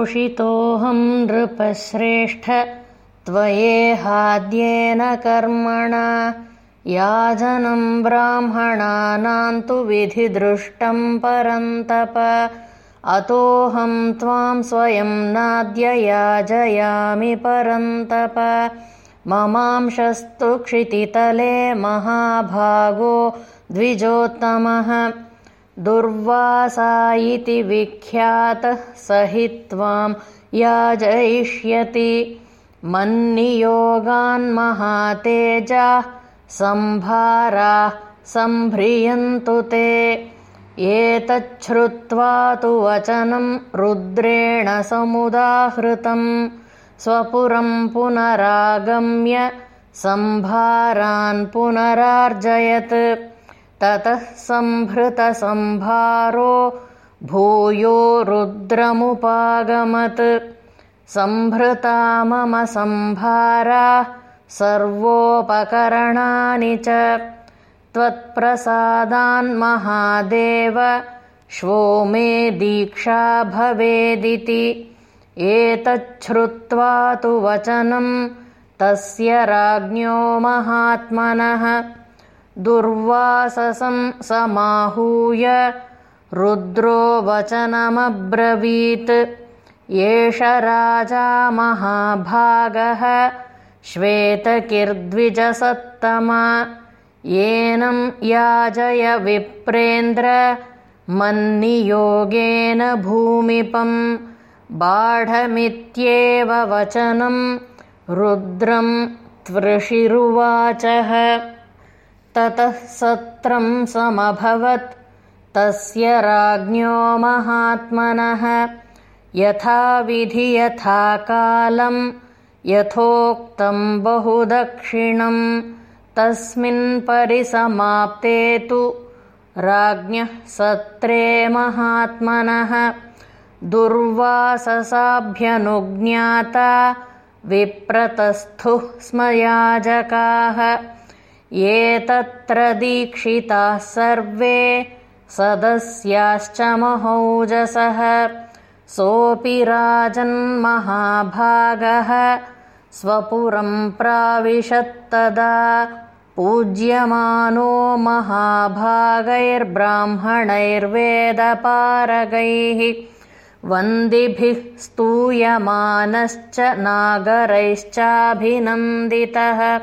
तोषितोऽहं नृपश्रेष्ठ त्वयेहाद्येन कर्मणा याजनं ब्राह्मणानां तु विधिदृष्टं परन्तप अतोऽहं त्वां स्वयं नाद्य याजयामि परन्तप। ममांशस्तु क्षितितले महाभागो द्विजोत्तमः दुर्वासा इति विख्यातः स हि त्वां याजयिष्यति मन्नियोगान्महातेजाः सम्भाराः सम्भ्रियन्तु ते। एतच्छ्रुत्वा तु वचनं रुद्रेण समुदाहृतं स्वपुरं पुनरागम्य सम्भारान् पुनरार्जयत् ततः सम्भृतसम्भारो भूयो रुद्रमुपागमत्। सम्भृता मम सम्भाराः सर्वोपकरणानि च। त्वत्प्रसादान्महादेव श्वो मे दीक्षा भवेदिति। एतच्छ्रुत्वा तु वचनं तस्य राज्ञो महात्मनः दुर्वाससं समाहूय। रुद्रो वचनमब्रवीत्। एष राजा महाभागः। श्वेतकिर्द्विजसत्तमा। येनं याजय विप्रेन्द्र। मन्नियोगेन भूमिपं। बाढमित्येव वचनं। रुद्रं त्वृषिरुवाचः ततः सत्रं समभवत्। तस्य राज्ञो महात्मनः। यथाविधि यथा कालं। यथोक्तं बहुदक्षिणं। तस्मिन् परिसमाप्ते तु राज्ञः सत्रे महात्मनः। दुर्वाससाभ्यनुज्ञाता। विप्रतस्थुः स्म याजकाः ये तत्र दीक्षिताः सर्वे सदस्याश्च महौजसः। सोऽपि राजन्महाभागः। स्वपुरं प्राविशत्तदा पूज्यमानो महाभागैर्ब्राह्मणैर्वेदपारगैः। वन्दिभिः स्तूयमानश्च नागरैश्चाभिनन्दितः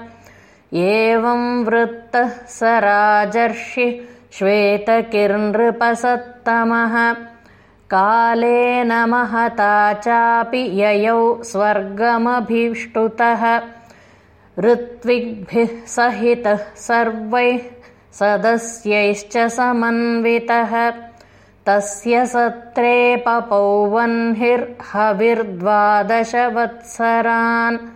एवं वृत्तः स राजर्षिः श्वेतकिर्नृपसत्तमः। कालेन महता चापि ययौ स्वर्गमभीष्टुतः। ऋत्विग्भिः सहितः सर्वैः सदस्यैश्च समन्वितः। तस्य सत्रे पपौ वह्निर्हविर्द्वादशवत्सरान्